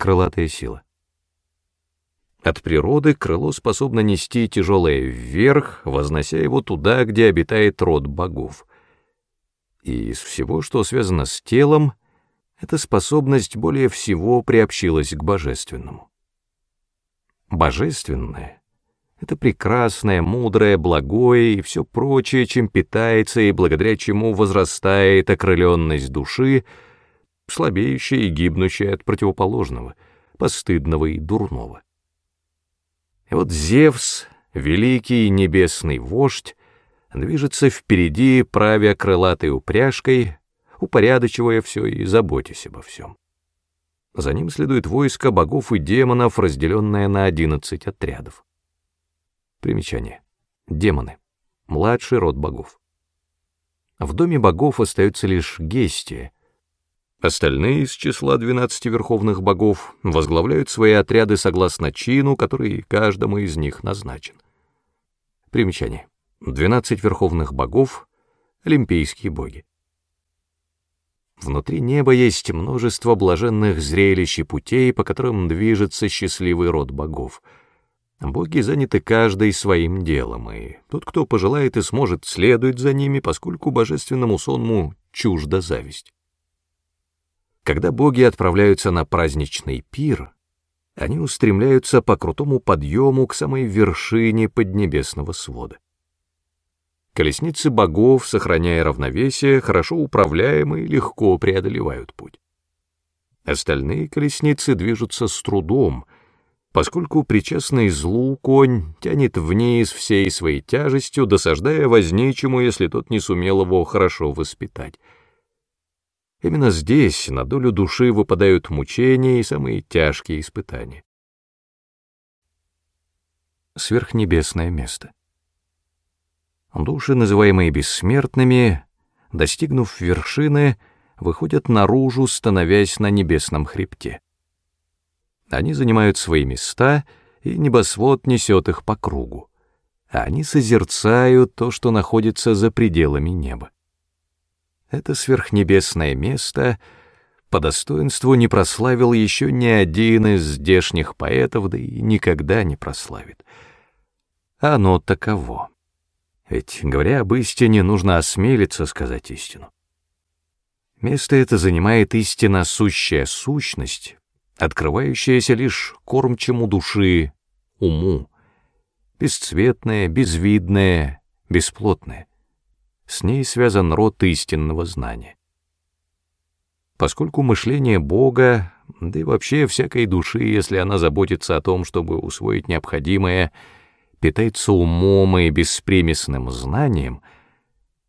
крылатая сила. От природы крыло способно нести тяжелое вверх, вознося его туда, где обитает род богов. И из всего, что связано с телом, эта способность более всего приобщилась к божественному. Божественное — это прекрасное, мудрое, благое и все прочее, чем питается и благодаря чему возрастает окрыленность души — слабеющее и гибнущее от противоположного, постыдного и дурного. И вот Зевс, великий небесный вождь, движется впереди, правя крылатой упряжкой, упорядочивая все и заботясь обо всем. За ним следует войско богов и демонов, разделенное на одиннадцать отрядов. Примечание. Демоны. Младший род богов. В доме богов остаются лишь Гестия, Остальные из числа 12 верховных богов возглавляют свои отряды согласно чину, который каждому из них назначен. Примечание. 12 верховных богов — олимпийские боги. Внутри неба есть множество блаженных зрелищ и путей, по которым движется счастливый род богов. Боги заняты каждый своим делом, и тот, кто пожелает и сможет, следует за ними, поскольку божественному сонму чужда зависть. Когда боги отправляются на праздничный пир, они устремляются по крутому подъему к самой вершине поднебесного свода. Колесницы богов, сохраняя равновесие, хорошо управляемы и легко преодолевают путь. Остальные колесницы движутся с трудом, поскольку причастный злу конь тянет вниз всей своей тяжестью, досаждая возничему, если тот не сумел его хорошо воспитать — Именно здесь на долю души выпадают мучения и самые тяжкие испытания. Сверхнебесное место. Души, называемые бессмертными, достигнув вершины, выходят наружу, становясь на небесном хребте. Они занимают свои места, и небосвод несет их по кругу. Они созерцают то, что находится за пределами неба это сверхнебесное место по достоинству не прославил еще ни один из здешних поэтов, да и никогда не прославит. А оно таково. Ведь, говоря об истине, нужно осмелиться сказать истину. Место это занимает истинно сущая сущность, открывающаяся лишь кормчему души, уму, бесцветное, безвидное, бесплотное с ней связан род истинного знания. Поскольку мышление Бога, да и вообще всякой души, если она заботится о том, чтобы усвоить необходимое, питается умом и беспримесным знанием,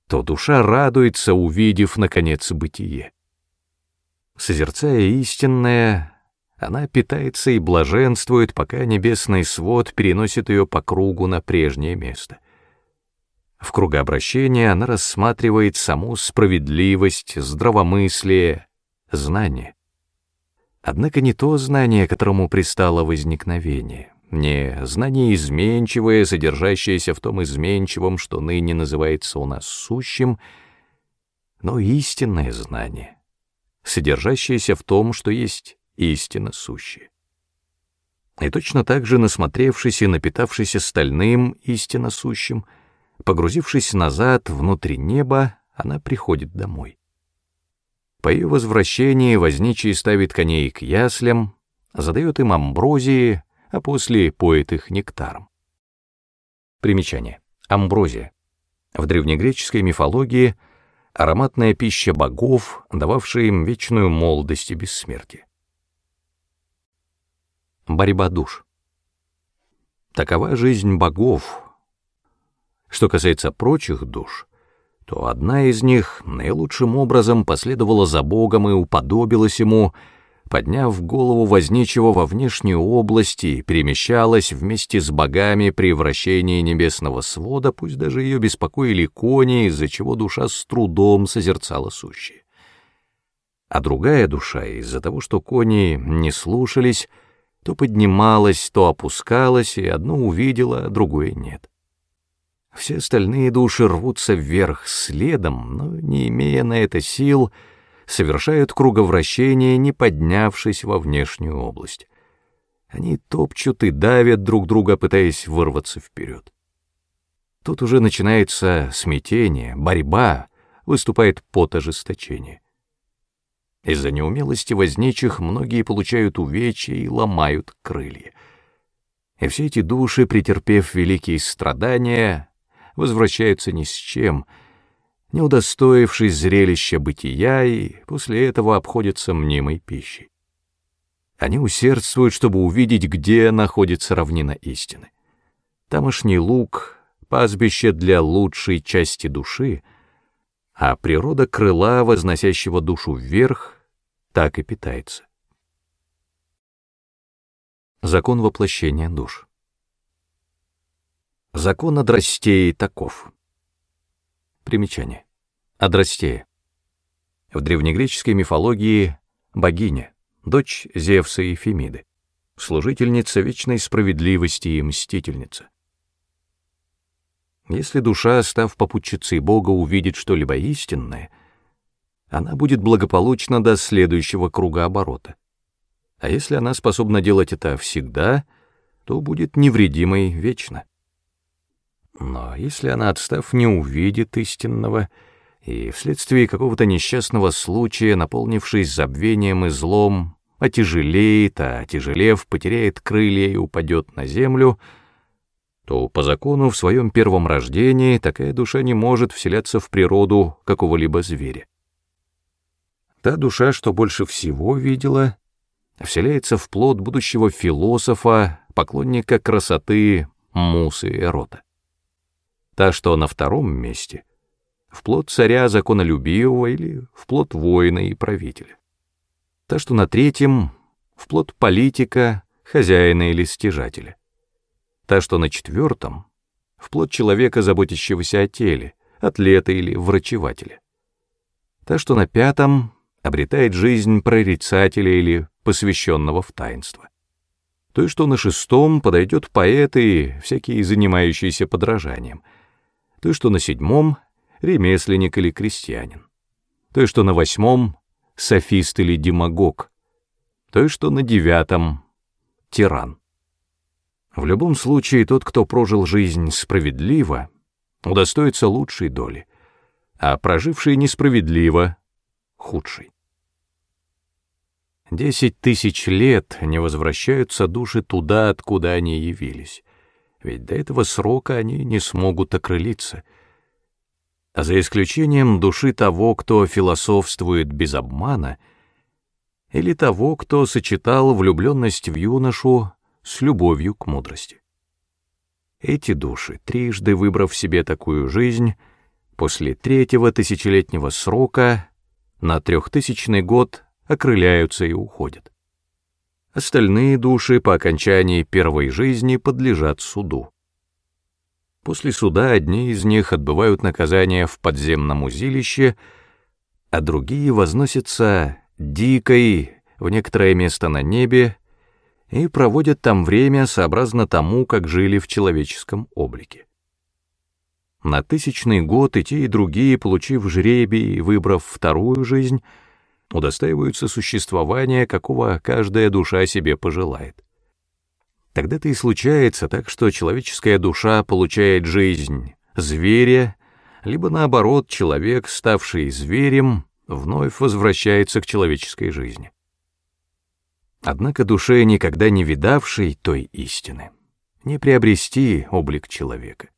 то душа радуется, увидев, наконец, бытие. Созерцая истинное, она питается и блаженствует, пока небесный свод переносит ее по кругу на прежнее место — в кругообращении она рассматривает саму справедливость, здравомыслие, знание. Однако не то знание, которому пристало возникновение, не знание изменчивое, содержащееся в том изменчивом, что ныне называется у нас сущим, но истинное знание, содержащееся в том, что есть истинно сущее. И точно так же, насмотревшись и напитавшись стальным истинно сущим — Погрузившись назад, внутрь неба, она приходит домой. По ее возвращении возничий ставит коней к яслям, задает им амброзии, а после поет их нектаром. Примечание. Амброзия. В древнегреческой мифологии ароматная пища богов, дававшая им вечную молодость и бессмертие. Борьба душ. Такова жизнь богов — что касается прочих душ, то одна из них наилучшим образом последовала за Богом и уподобилась ему, подняв голову возничего во внешнюю область и перемещалась вместе с богами при вращении небесного свода, пусть даже ее беспокоили кони, из-за чего душа с трудом созерцала сущие. А другая душа, из-за того, что кони не слушались, то поднималась, то опускалась, и одно увидела, а другое нет. Все остальные души рвутся вверх следом, но, не имея на это сил, совершают круговращение, не поднявшись во внешнюю область. Они топчут и давят друг друга, пытаясь вырваться вперед. Тут уже начинается смятение, борьба, выступает пот ожесточения. Из-за неумелости возничих многие получают увечья и ломают крылья. И все эти души, претерпев великие страдания, возвращаются ни с чем, не удостоившись зрелища бытия и после этого обходятся мнимой пищей. Они усердствуют, чтобы увидеть, где находится равнина истины. Тамошний луг — пастбище для лучшей части души, а природа крыла, возносящего душу вверх, так и питается. Закон воплощения душ. Закон Адрастеи таков. Примечание. Адрастея. В древнегреческой мифологии богиня, дочь Зевса и Фемиды, служительница вечной справедливости и мстительница. Если душа, став попутчицей Бога, увидит что-либо истинное, она будет благополучна до следующего круга оборота. А если она способна делать это всегда, то будет невредимой вечно. Но если она, отстав, не увидит истинного, и вследствие какого-то несчастного случая, наполнившись забвением и злом, отяжелеет, а отяжелев, потеряет крылья и упадет на землю, то по закону в своем первом рождении такая душа не может вселяться в природу какого-либо зверя. Та душа, что больше всего видела, вселяется в плод будущего философа, поклонника красоты Мусы и рота та, что на втором месте, вплоть царя законолюбивого или вплоть воина и правителя, та, что на третьем, вплоть политика, хозяина или стяжателя, та, что на четвертом, вплоть человека, заботящегося о теле, атлета или врачевателя, та, что на пятом, обретает жизнь прорицателя или посвященного в таинство. То, что на шестом подойдет поэты и всякие занимающиеся подражанием — той, что на седьмом — ремесленник или крестьянин, той, что на восьмом — софист или демагог, той, что на девятом — тиран. В любом случае, тот, кто прожил жизнь справедливо, удостоится лучшей доли, а проживший несправедливо — худшей. Десять тысяч лет не возвращаются души туда, откуда они явились ведь до этого срока они не смогут окрылиться. А за исключением души того, кто философствует без обмана, или того, кто сочетал влюбленность в юношу с любовью к мудрости. Эти души, трижды выбрав себе такую жизнь, после третьего тысячелетнего срока на трехтысячный год окрыляются и уходят остальные души по окончании первой жизни подлежат суду. После суда одни из них отбывают наказание в подземном узилище, а другие возносятся дикой в некоторое место на небе и проводят там время сообразно тому, как жили в человеческом облике. На тысячный год и те, и другие, получив жребий и выбрав вторую жизнь, удостаиваются существования, какого каждая душа себе пожелает. Тогда-то и случается так, что человеческая душа получает жизнь зверя, либо наоборот, человек, ставший зверем, вновь возвращается к человеческой жизни. Однако душе, никогда не видавшей той истины, не приобрести облик человека.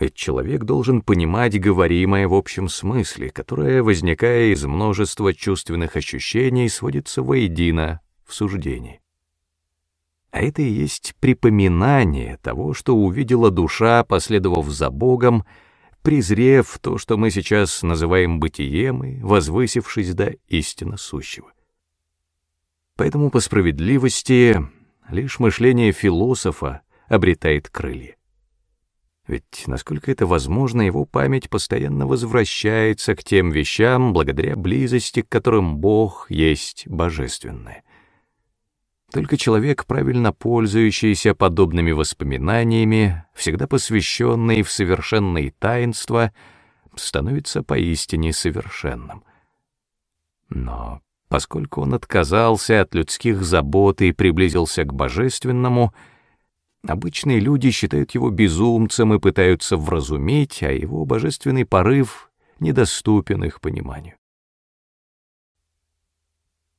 Ведь человек должен понимать говоримое в общем смысле, которое, возникая из множества чувственных ощущений, сводится воедино в суждении. А это и есть припоминание того, что увидела душа, последовав за Богом, презрев то, что мы сейчас называем бытием и возвысившись до истинно сущего. Поэтому по справедливости лишь мышление философа обретает крылья. Ведь, насколько это возможно, его память постоянно возвращается к тем вещам, благодаря близости к которым Бог есть божественный. Только человек, правильно пользующийся подобными воспоминаниями, всегда посвященный в совершенные таинства, становится поистине совершенным. Но поскольку он отказался от людских забот и приблизился к божественному — Обычные люди считают его безумцем и пытаются вразуметь, а его божественный порыв недоступен их пониманию.